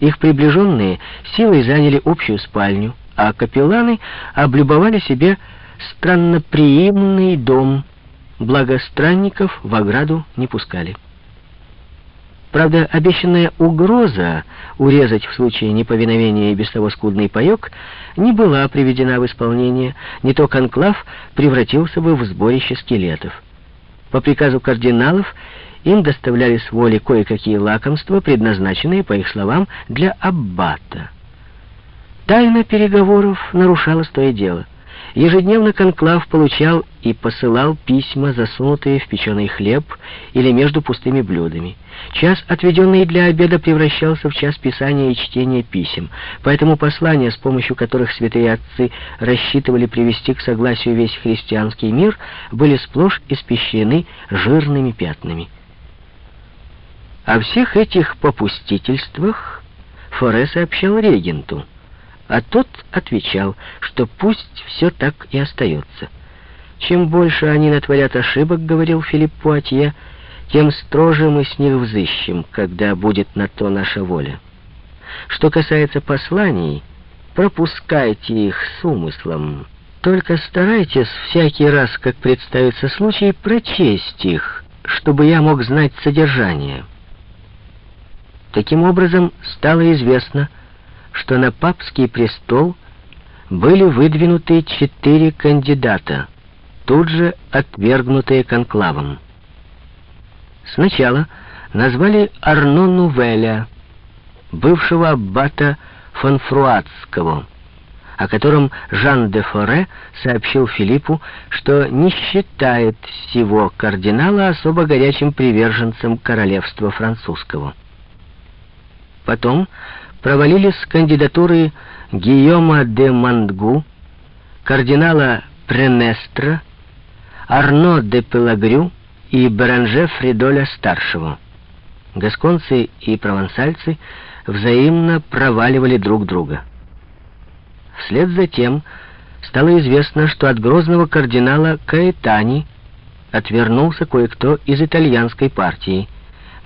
Их приближенные силой заняли общую спальню, а капелланы облюбовали себе странноприимный дом, благо странников в ограду не пускали. Правда, обещанная угроза урезать в случае неповиновения и без того скудный паёк не была приведена в исполнение, не то конклав превратился бы в сборище скелетов. По приказу кардиналов им доставляли с воли кое-какие лакомства, предназначенные, по их словам, для аббата. Тайна переговоров нарушалась то и дело. Ежедневно конклав получал и посылал письма, засунутые в печеный хлеб или между пустыми блюдами. Час, отведенный для обеда, превращался в час писания и чтения писем. Поэтому послания, с помощью которых святые отцы рассчитывали привести к согласию весь христианский мир, были сплошь испещрены жирными пятнами. О всех этих попустительствах Форе сообщал регенту, а тот отвечал, что пусть все так и остается. «Чем больше они натворят ошибок, — говорил Филипп Пуатье, — тем строже мы с них взыщем, когда будет на то наша воля. Что касается посланий, пропускайте их с умыслом, только старайтесь всякий раз, как представится случай, прочесть их, чтобы я мог знать содержание». Таким образом, стало известно, что на папский престол были выдвинуты четыре кандидата, тут же отвергнутые конклавом. Сначала назвали Арно Нувеля, бывшего аббата Фонфруатского, о котором Жан де Форе сообщил Филиппу, что не считает всего кардинала особо горячим приверженцем королевства французского. Потом провалились кандидатуры Гийома де Мандгу, кардинала Пренестра, Арно де Пелагрю и Беранже Фридоля-старшего. Гасконцы и провансальцы взаимно проваливали друг друга. Вслед за тем стало известно, что от грозного кардинала Каэтани отвернулся кое-кто из итальянской партии,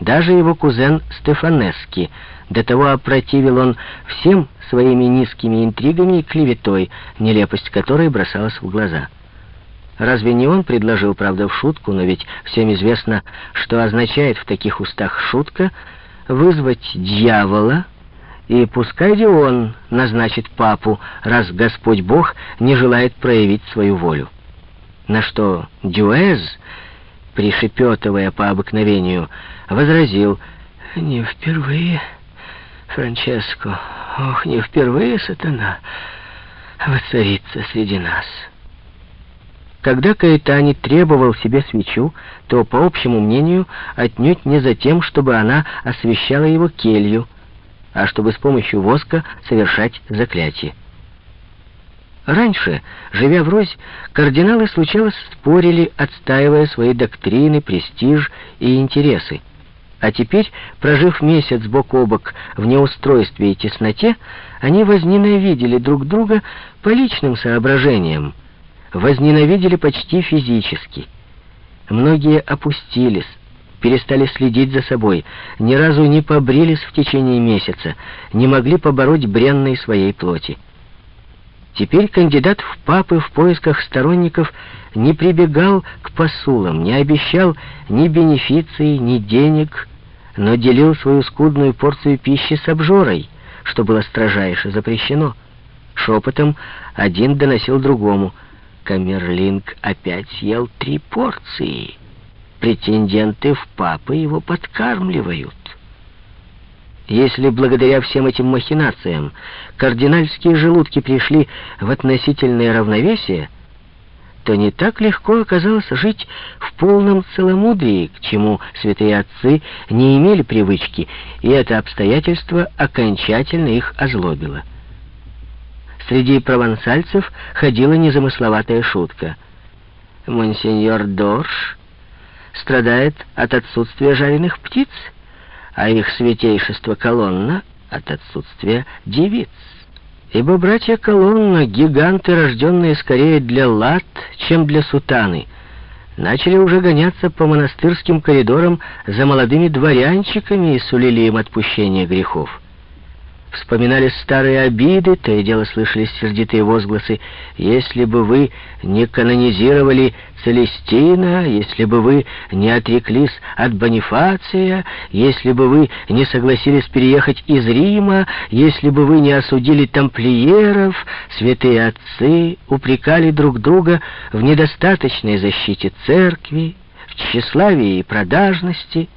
даже его кузен Стефанески — до того опротивил он всем своими низкими интригами и клеветой, нелепость которой бросалась в глаза. Разве не он предложил, правда, в шутку, но ведь всем известно, что означает в таких устах шутка, вызвать дьявола, и пускай он назначит папу, раз Господь Бог не желает проявить свою волю. На что Дюэз, пришепетывая по обыкновению, возразил, «Не впервые...» Франческо, ох, не впервые сатана воцарится среди нас. Когда Каэтани требовал себе свечу, то, по общему мнению, отнюдь не за тем, чтобы она освещала его келью, а чтобы с помощью воска совершать заклятие. Раньше, живя врозь, кардиналы случалось спорили, отстаивая свои доктрины, престиж и интересы. А теперь, прожив месяц бок о бок в неустройстве и тесноте, они возненавидели друг друга по личным соображениям, возненавидели почти физически. Многие опустились, перестали следить за собой, ни разу не побрились в течение месяца, не могли побороть бренной своей плоти. Теперь кандидат в папы в поисках сторонников не прибегал к посулам, не обещал ни бенефиции, ни денег, но делил свою скудную порцию пищи с обжорой, что было строжайше запрещено. Шепотом один доносил другому. Камерлинг опять съел три порции. Претенденты в папы его подкармливают. Если благодаря всем этим махинациям кардинальские желудки пришли в относительное равновесие, то не так легко оказалось жить в полном целомудрии, к чему святые отцы не имели привычки, и это обстоятельство окончательно их озлобило. Среди провансальцев ходила незамысловатая шутка. «Монсеньор Дорш страдает от отсутствия жареных птиц, а их святейшество колонна — от отсутствия девиц». Ибо братья Колонна, гиганты, рожденные скорее для лад, чем для сутаны, начали уже гоняться по монастырским коридорам за молодыми дворянчиками и сулили им отпущение грехов. Вспоминали старые обиды, то и дело слышались сердитые возгласы. «Если бы вы не канонизировали Целестина, если бы вы не отреклись от Бонифация, если бы вы не согласились переехать из Рима, если бы вы не осудили тамплиеров, святые отцы упрекали друг друга в недостаточной защите церкви, в тщеславии и продажности».